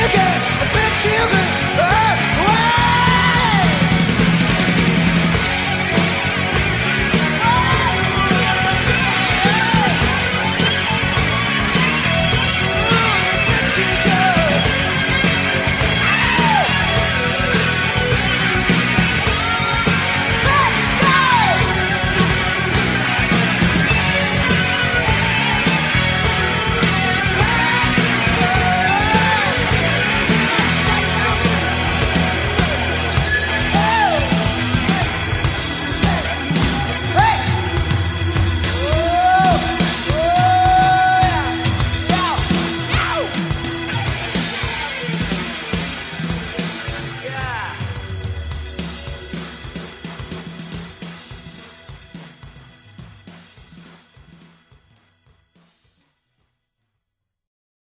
you get, I bet you get.